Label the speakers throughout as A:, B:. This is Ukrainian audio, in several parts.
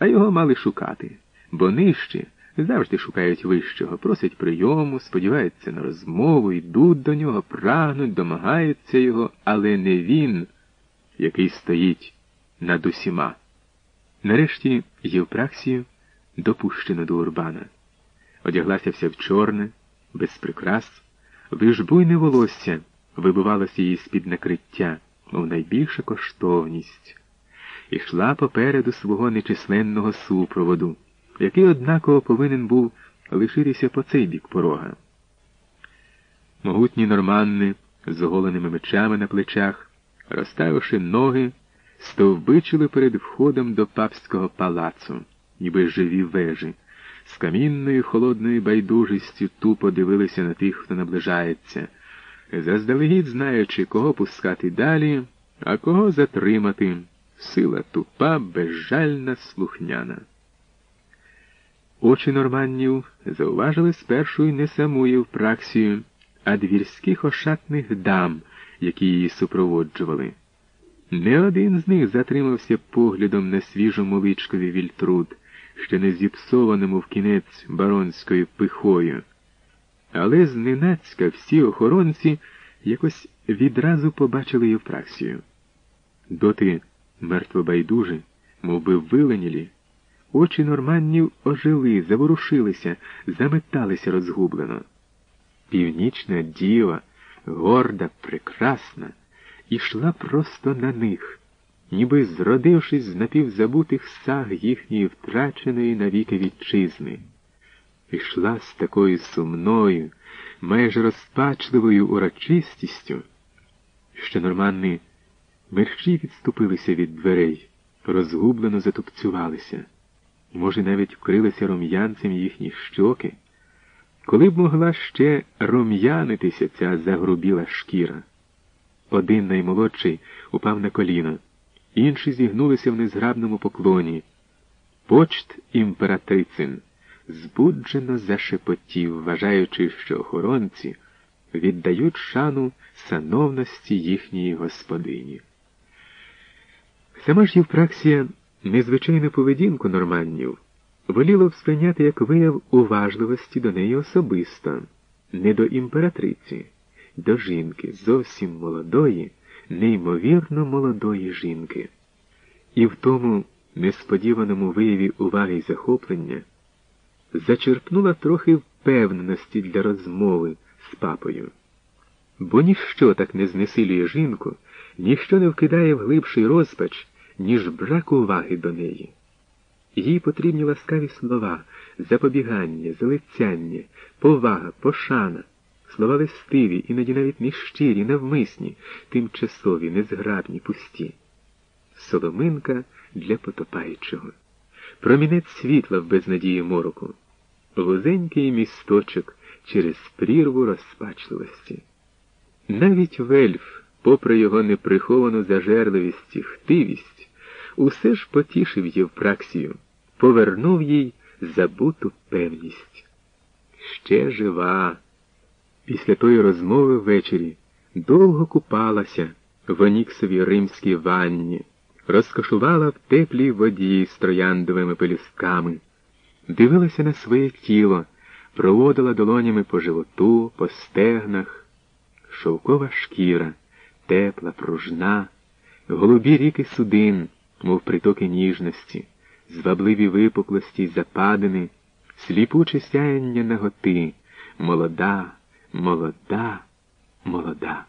A: а його мали шукати, бо нижчі завжди шукають вищого, просять прийому, сподіваються на розмову, йдуть до нього, прагнуть, домагаються його, але не він, який стоїть над усіма. Нарешті Євпраксію допущено до Урбана. Одяглася вся в чорне, без прикрас, лиш буйне волосся вибивалося її з-під накриття, мов найбільша коштовність, ішла попереду свого нечисленного супроводу, який однаково повинен був лишитися по цей бік порога. Могутні норманни з оголеними мечами на плечах, розставивши ноги, стовбичили перед входом до папського палацу, ніби живі вежі, з камінною холодною байдужістю тупо дивилися на тих, хто наближається, заздалегідь знаючи, кого пускати далі, а кого затримати. Сила тупа, безжальна, слухняна. Очі норманнів зауважили спершу не саму Євпраксію, а двірських ошатних дам, які її супроводжували. Не один з них затримався поглядом на свіжому личкові вільтруд, ще не зіпсованому в кінець баронською пихою. Але зненацька всі охоронці якось відразу побачили Євпраксію. Доти мертво байдужі, мов би виленілі, очі норманнів ожили, заворушилися, заметалися розгублено. Північна діва, горда, прекрасна, ішла просто на них, ніби зродившись з напівзабутих саг їхньої втраченої навіки вітчизни. Ішла з такою сумною, майже розпачливою урочистістю, що норманни мерщі відступилися від дверей, розгублено затупцювалися, може, навіть вкрилися рум'янцем їхні щоки, коли б могла ще рум'янитися ця загрубіла шкіра. Один наймолодший упав на коліно, інші зігнулися в незграбному поклоні. Почт імператрицин збуджено зашепотів, вважаючи, що охоронці віддають шану сановності їхньої господині. Сама ж Євпраксія незвичайну поведінку норманнів воліло б сприйняти як вияв уважливості до неї особисто, не до імператриці, до жінки, зовсім молодої, неймовірно молодої жінки. І в тому несподіваному вияві уваги й захоплення зачерпнула трохи впевненості для розмови з папою. Бо ніщо так не знесилює жінку, ніщо не вкидає в глибший розпач, ніж брак уваги до неї. Їй потрібні ласкаві слова, запобігання, залицяння, повага, пошана, слова листиві, іноді навіть нещирі, навмисні, тимчасові, незграбні, пусті. Соломинка для потопаючого, промінець світла в безнадії мороку, вузенький місточок через прірву розпачливості. Навіть вельф, попри його неприховану зажерливість і хтивість, усе ж потішив Євпраксію, повернув їй забуту певність. Ще жива. Після тої розмови ввечері довго купалася в Оніксовій римській ванні, розкошувала в теплій воді з трояндовими пелюстками, дивилася на своє тіло, проводила долонями по животу, по стегнах, шовкова шкіра, тепла, пружна, голубі ріки судин, мов притоки ніжності, звабливі випуклості западини, сліпуче сяяння наготи, молода, молода, молода.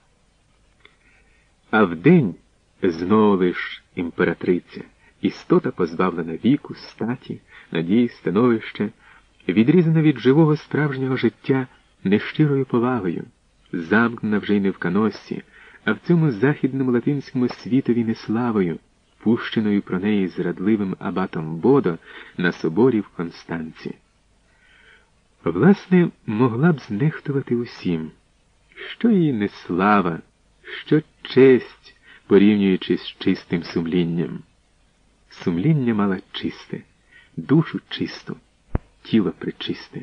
A: А вдень знову лиш імператриця, істота позбавлена віку, статі, надії, становища, відрізана від живого справжнього життя нещирою повагою, замкнена вже й не в каносці, а в цьому західному латинському світові неславою, пущеною про неї зрадливим абатом Бодо на соборі в Констанці. Власне, могла б знехтувати усім, що її не слава, що честь, порівнюючи з чистим сумлінням. Сумління мала чисте, душу чисту, тіло причисте.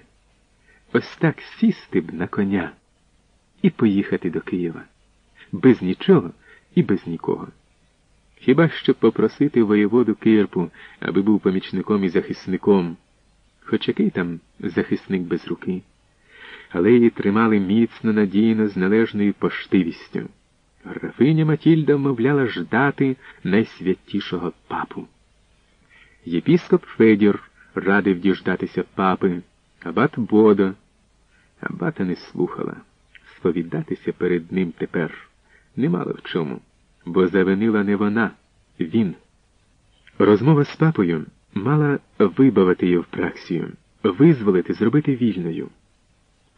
A: Ось так сісти б на коня і поїхати до Києва без нічого і без нікого. Хіба що попросити воєводу Кирпу, аби був помічником і захисником. Хоч який там захисник без руки, але її тримали міцно, надійно, з належною поштивістю. Графиня Матільда вмовляла ждати найсвятішого папу. Єпіскоп Федір радив діждатися папи, абат Бодо. Абата не слухала. Сповідатися перед ним тепер немало в чому, бо завинила не вона, він. Розмова з папою мала вибавити Євпраксію, визволити, зробити вільною.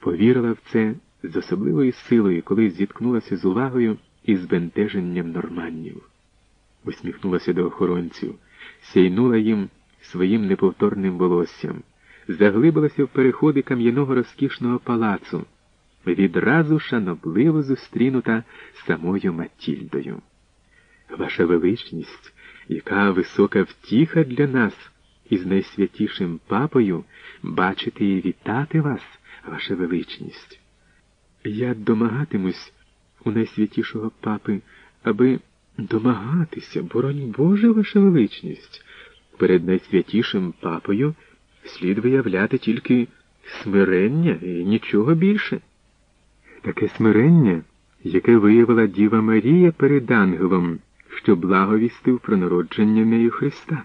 A: Повірила в це з особливою силою, коли зіткнулася з увагою і збентеженням норманнів. Усміхнулася до охоронців, сяйнула їм своїм неповторним волоссям, заглибилася в переходи кам'яного розкішного палацу, відразу шанобливо зустрінута самою Матільдою. Ваша величність, яка висока втіха для нас, із найсвятішим папою бачити і вітати вас, ваша величність. Я домагатимусь у найсвятішого папи, аби домагатися, боронь Боже, ваша величність. Перед найсвятішим папою слід виявляти тільки смирення і нічого більше. Таке смирення, яке виявила Діва Марія перед ангелом, що благовістив про народження нею Христа,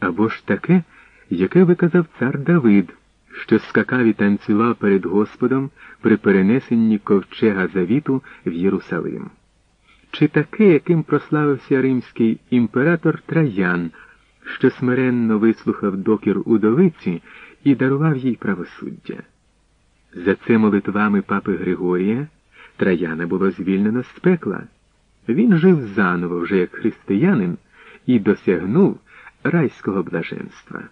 A: або ж таке, яке виказав цар Давид, що скакав і танцював перед Господом при перенесенні ковчега завіту в Єрусалим, чи таке, яким прославився римський імператор Траян, що смиренно вислухав докір удовиці і дарував їй правосуддя. За це молитвами папи Григорія Траяна було звільнено з пекла. Він жив заново вже як християнин і досягнув райського блаженства.